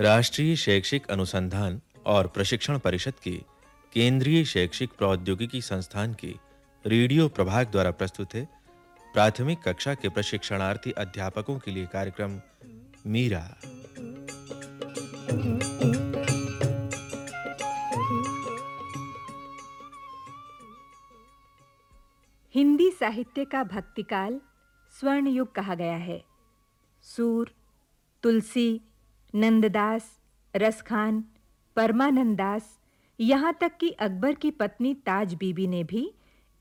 राष्ट्रीय शैक्षिक अनुसंधान और प्रशिक्षण परिषद के केंद्रीय शैक्षिक प्रौद्योगिकी संस्थान के रेडियो प्रभाग द्वारा प्रस्तुत है। प्राथमिक कक्षा के प्रशिक्षणार्थी अध्यापकों के लिए कार्यक्रम मीरा। हिंदी साहित्य का भक्तिकाल स्वर्ण युग कहा गया है। सूर, तुलसी नंददास, रसखान परमानंद दास यहाँ तक कि अकबर की पत्नी ताज बीबी ने भी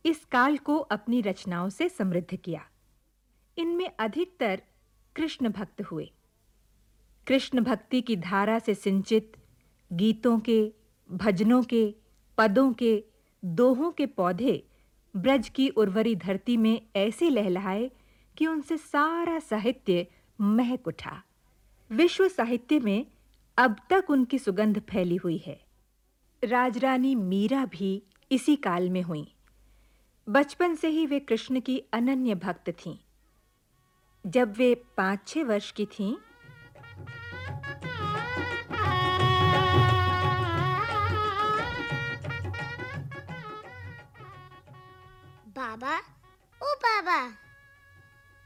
इस काल को अपनी रचनाओं से समृद्ध किया। इनमें अधिकतर कृष्ण भक्त हुए। कृष्ण भक्ति की धारा से सिंचित गीतों के, भजनों के, पदों के, दोहों के पौधे ब्रज की उर्वरी धरती में ऐसे लहलहाए कि उनसे सारा साहित्य महक उठा। विश्व साहित्य में अब तक उनकी सुगंध फैली हुई है। राजरानी मीरा भी इसी काल में हुई। बचपन से ही वे कृष्ण की अनन्य भक्त थीं। जब वे 5-6 वर्ष की थीं बाबा ओ बाबा।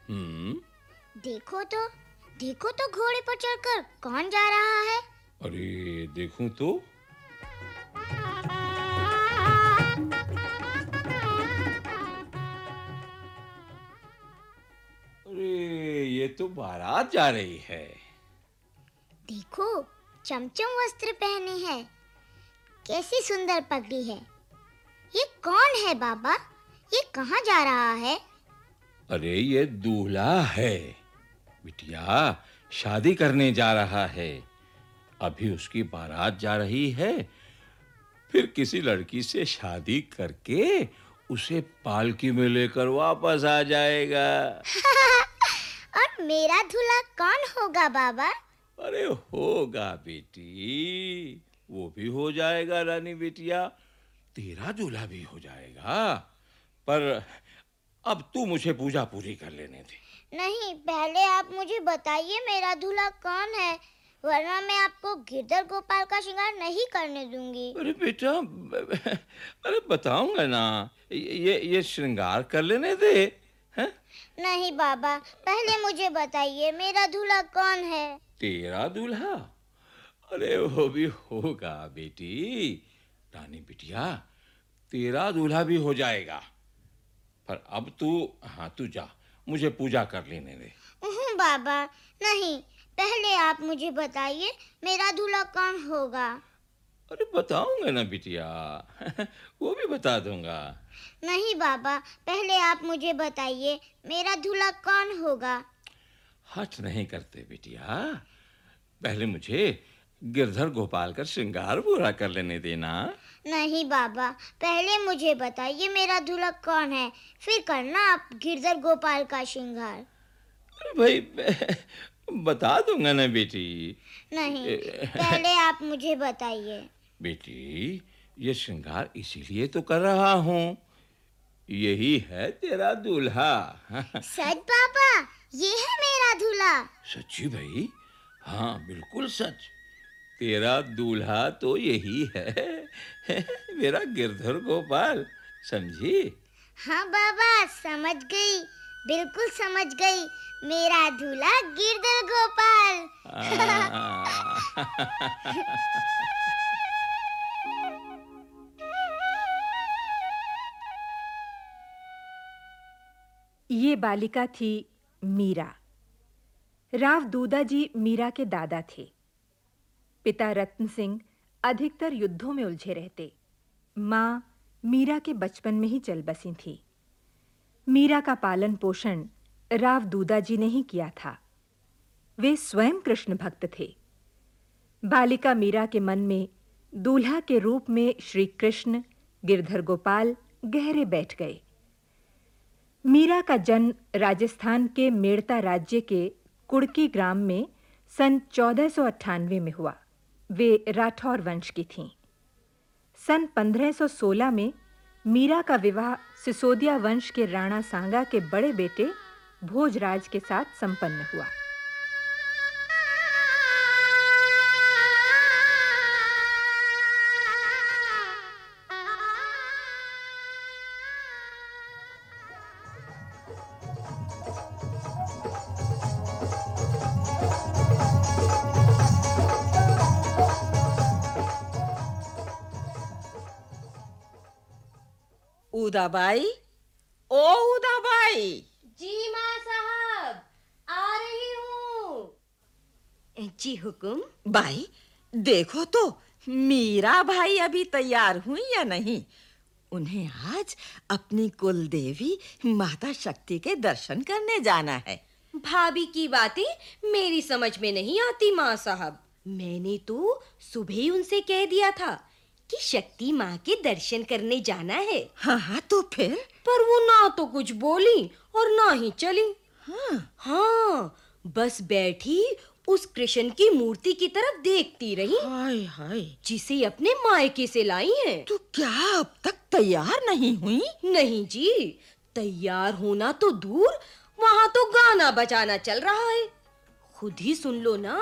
हम्म? देखो तो। देखो तो घोड़े पर चढ़कर कौन जा रहा है? अरे देखूँ तो। अरे ये तो बारात जा रही है। देखो चमचम वस्त्र पहने हैं। कैसी सुंदर पगड़ी है। ये कौन है बाबा? ये कहाँ जा रहा है? अरे ये दूल्हा है। बिटिया शादी करने जा रहा है। अभी उसकी बारात जा रही है। फिर किसी लड़की से शादी करके उसे पालकी में लेकर वापस आ जाएगा। और मेरा दूल्हा कौन होगा बाबा? अरे होगा बेटी। वो भी हो जाएगा रानी बिटिया। तेरा दूल्हा भी हो जाएगा। पर अब तू मुझे पूजा पूरी कर लेने दे। नहीं पहले आप मुझे बताइए मेरा दूल्हा कौन है वरना मैं आपको गिरधर गोपाल का श्रृंगार नहीं करने दूँगी। अरे बेटा अरे बताऊँगा ना ये ये श्रृंगार कर लेने दे हैं? नहीं बाबा पहले मुझे बताइए मेरा दूल्हा कौन है? तेरा दूल्हा? अरे वो भी होगा बेटी। रानी बिटिया तेरा दूल्हा भी हो जाएगा। पर अब तू हाँ तू जा। मुझे पूजा कर लेने दे बाबा नहीं पहले आप मुझे बताइए मेरा दूल्हा कौन होगा? अरे बताऊँगा ना बिटिया वो भी बता दूँगा। नहीं बाबा पहले आप मुझे बताइए मेरा दूल्हा कौन होगा? हट नहीं करते बिटिया पहले मुझे गिरधर गोपाल का श्रृंगार पूरा कर लेने देना। नहीं बाबा पहले मुझे बताइए मेरा दूल्हा कौन है? फिर करना आप गिरधर गोपाल का श्रृंगार। भाई बता दूँगा ना बेटी। नहीं पहले आप मुझे बताइए। बेटी ये श्रृंगार इसीलिए तो कर रहा हूँ। यही है तेरा दूल्हा। सच बाबा ये है मेरा दूल्हा। सच्ची भाई? हाँ बिल्कुल सच। तेरा दूल्हा तो यही है। मेरा गिरधर गोपाल समझी? हाँ बाबा समझ गई। बिल्कुल समझ गई। मेरा दूल्हा गिरधर गोपाल। ये बालिका थी मीरा। राव दूदा जी मीरा के दादा थे। पिता रत्न सिंह अधिकतर युद्धों में उलझे रहते। माँ मीरा के बचपन में ही चल बसी थी। मीरा का पालन पोषण राव दूदा जी ने ही किया था। वे स्वयं कृष्ण भक्त थे। बालिका मीरा के मन में दूल्हा के रूप में श्री कृष्ण, गिरधर गोपाल गहरे बैठ गए। मीरा का जन्म राजस्थान के मेड़ता राज्य के कुड़की ग्राम में सन 1498 में हुआ। वे राठौर वंश की थीं। सन 1516 में मीरा का विवाह सिसोदिया वंश के राणा सांगा के बड़े बेटे भोजराज के साथ संपन्न हुआ। उदाबाई ओ उदाबाई जी माँ साहब आ रही हूँ जी हुक्म बाई देखो तो मीरा भाई अभी तैयार हुई या नहीं उन्हें आज अपनी कुल देवी माता शक्ति के दर्शन करने जाना है भाभी की बातें मेरी समझ में नहीं आती माँ साहब मैंने तो सुबह ही उनसे कह दिया था कि शक्ति माँ के दर्शन करने जाना है। हाँ हाँ तो फिर? पर वो ना तो कुछ बोली और ना ही चली। हाँ। हाँ बस बैठी उस कृष्ण की मूर्ति की तरफ़ देखती रही। हाय हाय। जिसे अपने मायके से लाई है। तू क्या अब तक तैयार नहीं हुई? नहीं जी तैयार होना तो दूर वहाँ तो गाना बजाना चल रहा है। खुद ही सुन लो ना।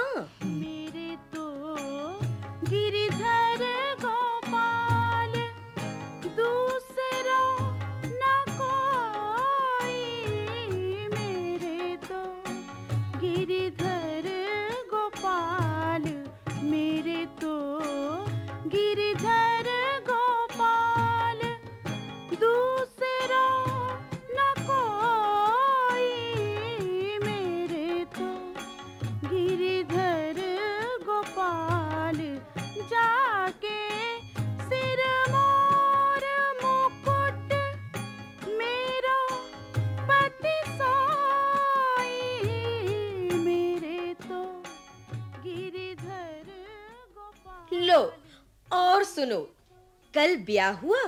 कल ब्याह हुआ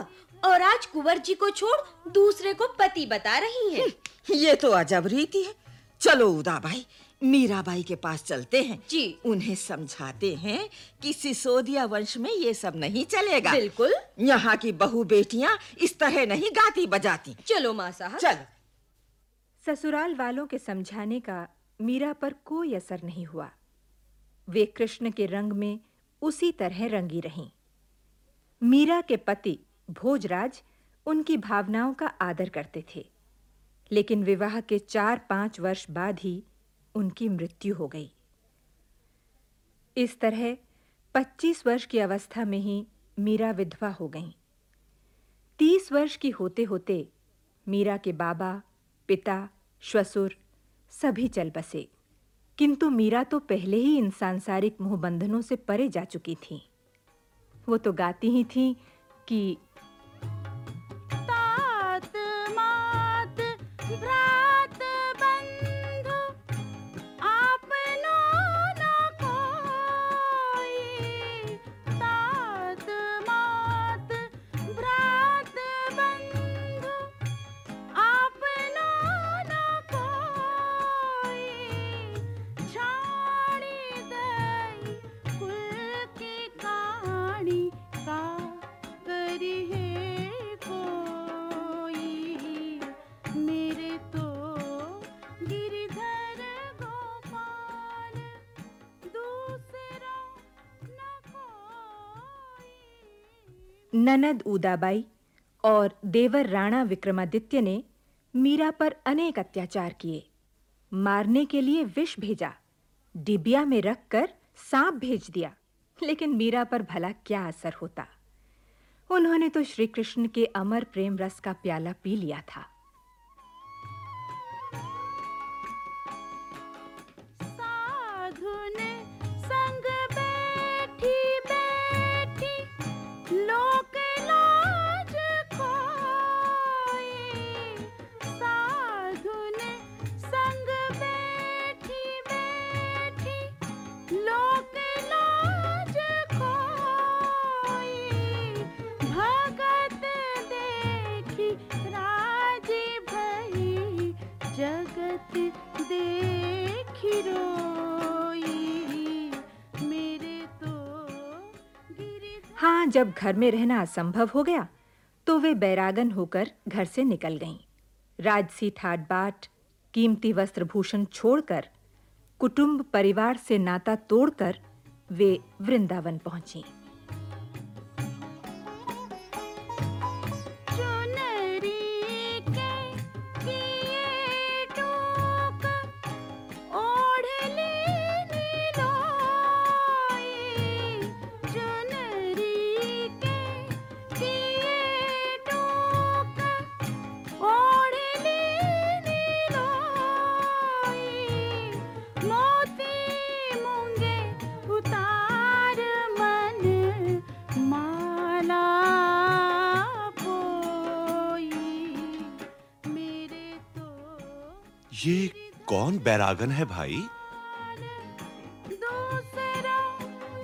और आज कुंवर जी को छोड़ दूसरे को पति बता रही हैं। ये तो अजब रीति है। चलो उदाबाई मीराबाई के पास चलते हैं। जी। उन्हें समझाते हैं कि सिसोदिया वंश में ये सब नहीं चलेगा। बिल्कुल। यहाँ की बहू बेटियाँ इस तरह नहीं गाती बजाती। चलो माँ साहब। चलो। ससुराल वालों के समझाने का मीरा पर कोई असर नहीं हुआ। वे कृष्ण के रंग में उसी तरह रंगी रहीं। मीरा के पति भोजराज उनकी भावनाओं का आदर करते थे। लेकिन विवाह के चार पाँच वर्ष बाद ही उनकी मृत्यु हो गई। इस तरह 25 वर्ष की अवस्था में ही मीरा विधवा हो गईं। 30 वर्ष की होते होते मीरा के बाबा, पिता श्वसुर सभी चल बसे। किंतु मीरा तो पहले ही इन सांसारिक मोह बंधनों से परे जा चुकी थी। वो तो गाती ही थी कि ननद उदाबाई और देवर राणा विक्रमादित्य ने मीरा पर अनेक अत्याचार किए। मारने के लिए विष भेजा, डिबिया में रखकर सांप भेज दिया, लेकिन मीरा पर भला क्या असर होता। उन्होंने तो श्री कृष्ण के अमर प्रेम रस का प्याला पी लिया था। हाँ जब घर में रहना असंभव हो गया तो वे बैरागन होकर घर से निकल गईं। राजसी ठाट बाट, कीमती वस्त्र भूषण छोड़कर, कुटुंब परिवार से नाता तोड़कर वे वृंदावन पहुँची। ये कौन बैरागन है भाई? दूसरा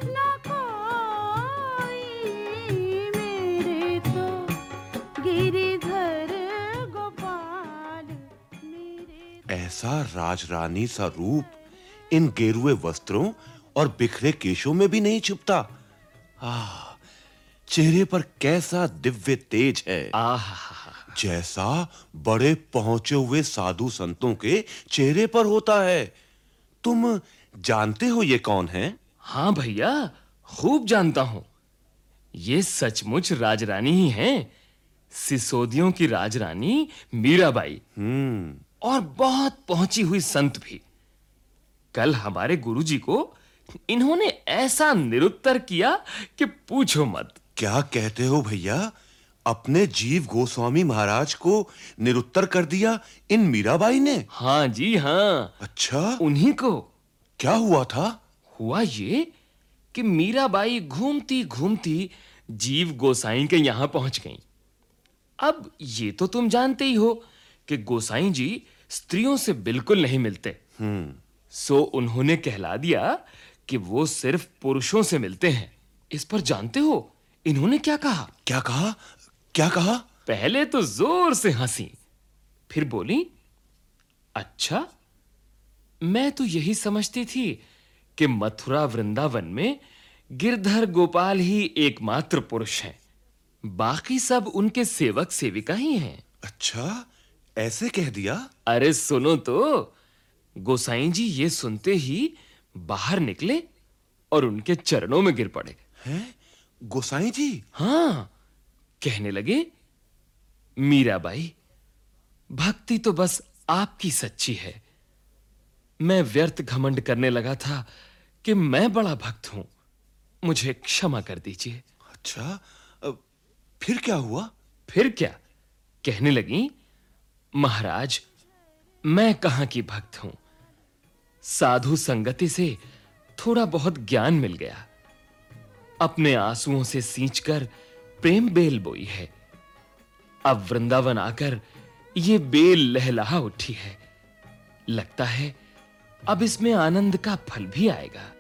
न कोई मेरे तो गिरिधर गोपाल मेरे ऐसा राजरानी सा रूप इन गेरुए वस्त्रों और बिखरे केशों में भी नहीं छुपता। आह चेहरे पर कैसा दिव्य तेज है। जैसा बड़े पहुँचे हुए साधु संतों के चेहरे पर होता है। तुम जानते हो ये कौन है? हाँ भैया खूब जानता हूँ। ये सचमुच राजरानी ही हैं। सिसोदियों की राजरानी मीराबाई। हम्म। और बहुत पहुँची हुई संत भी। कल हमारे गुरुजी को इन्होंने ऐसा निरुत्तर किया कि पूछो मत। क्या कहते हो भैया? अपने जीव गोस्वामी महाराज को निरुत्तर कर दिया इन मीराबाई ने? हाँ जी हाँ। अच्छा। उन्हीं को। क्या हुआ था? हुआ ये कि मीराबाई घूमती घूमती जीव गोसाई के यहाँ पहुँच गईं। अब ये तो तुम जानते ही हो कि गोसाई जी स्त्रियों से बिल्कुल नहीं मिलते। हम्म। सो उन्होंने कहला दिया कि वो सिर्फ़ पुरुषों से मिलते हैं। इस पर जानते हो? इन्होंने क्या कहा? क्या कहा? क्या कहा? पहले तो ज़ोर से हँसी फिर बोली अच्छा मैं तो यही समझती थी कि मथुरा वृंदावन में गिरधर गोपाल ही एकमात्र पुरुष हैं। बाकी सब उनके सेवक सेविका ही हैं। अच्छा ऐसे कह दिया? अरे सुनो तो गोसाई जी ये सुनते ही बाहर निकले और उनके चरणों में गिर पड़े। हैं? गोसाई जी? हाँ। कहने लगे मीराबाई भक्ति तो बस आपकी सच्ची है। मैं व्यर्थ घमंड करने लगा था कि मैं बड़ा भक्त हूँ। मुझे क्षमा कर दीजिए। अच्छा फिर क्या हुआ? फिर क्या? कहने लगी महाराज मैं कहाँ की भक्त हूँ? साधु संगति से थोड़ा बहुत ज्ञान मिल गया। अपने आंसुओं से सींचकर प्रेम बेल बोई है। अब वृंदावन आकर ये बेल लहलहा उठी है। लगता है अब इसमें आनंद का फल भी आएगा।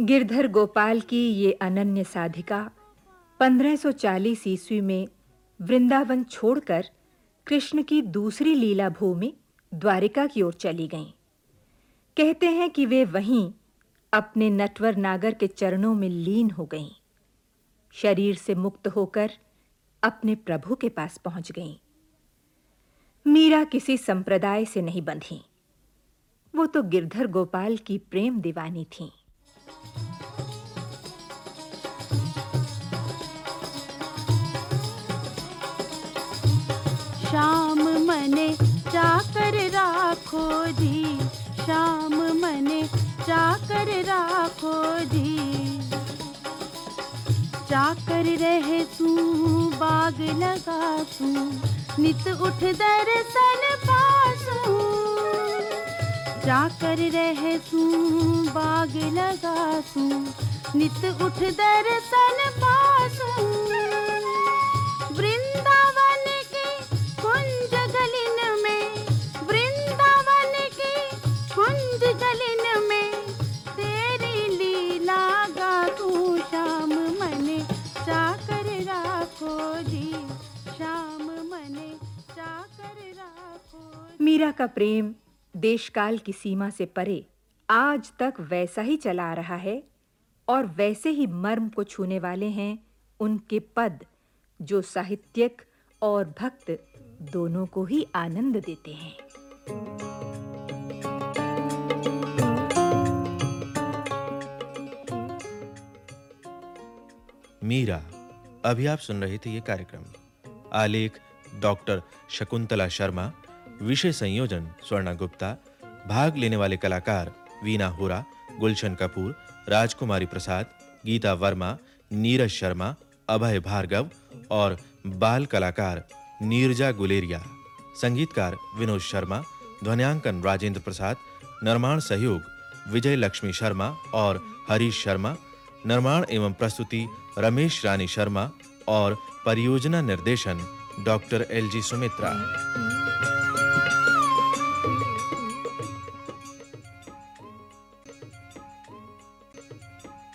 गिरधर गोपाल की ये अनन्य साधिका 1540 ईस्वी में वृंदावन छोड़कर कृष्ण की दूसरी लीला भूमि द्वारिका की ओर चली गईं। कहते हैं कि वे वहीं अपने नटवर नागर के चरणों में लीन हो गईं। शरीर से मुक्त होकर अपने प्रभु के पास पहुँच गईं। मीरा किसी संप्रदाय से नहीं बंधी। वो तो गिरधर गोपाल की प्रेम दीवानी थीं। मने चाकर राखो जी। श्याम मने चाकर राखो जी। चाकर रहे तू बाग लगा तू नित उठ दर्शन पासू। जाकर रहे तू बाग लगा तू नित उठ दर्शन पासू। मीरा का प्रेम देशकाल की सीमा से परे आज तक वैसा ही चला आ रहा है और वैसे ही मर्म को छूने वाले हैं उनके पद, जो साहित्यिक और भक्त दोनों को ही आनंद देते हैं। मीरा, अभी आप सुन रहे थे ये कार्यक्रम। आलेख डॉक्टर शकुंतला शर्मा विषय संयोजन, स्वर्णा गुप्ता, भाग लेने वाले कलाकार वीना होरा, गुलशन कपूर, राजकुमारी प्रसाद, गीता वर्मा, नीरज शर्मा, अभय भार्गव और बाल कलाकार नीरजा गुलेरिया। संगीतकार विनोद शर्मा, ध्वनियांकन राजेंद्र प्रसाद, निर्माण सहयोग विजय लक्ष्मी शर्मा और हरीश शर्मा, निर्माण एवं प्रस्तुति रमेश रानी शर्मा और परियोजना निर्देशन डॉक्टर एल जी सुमित्रा।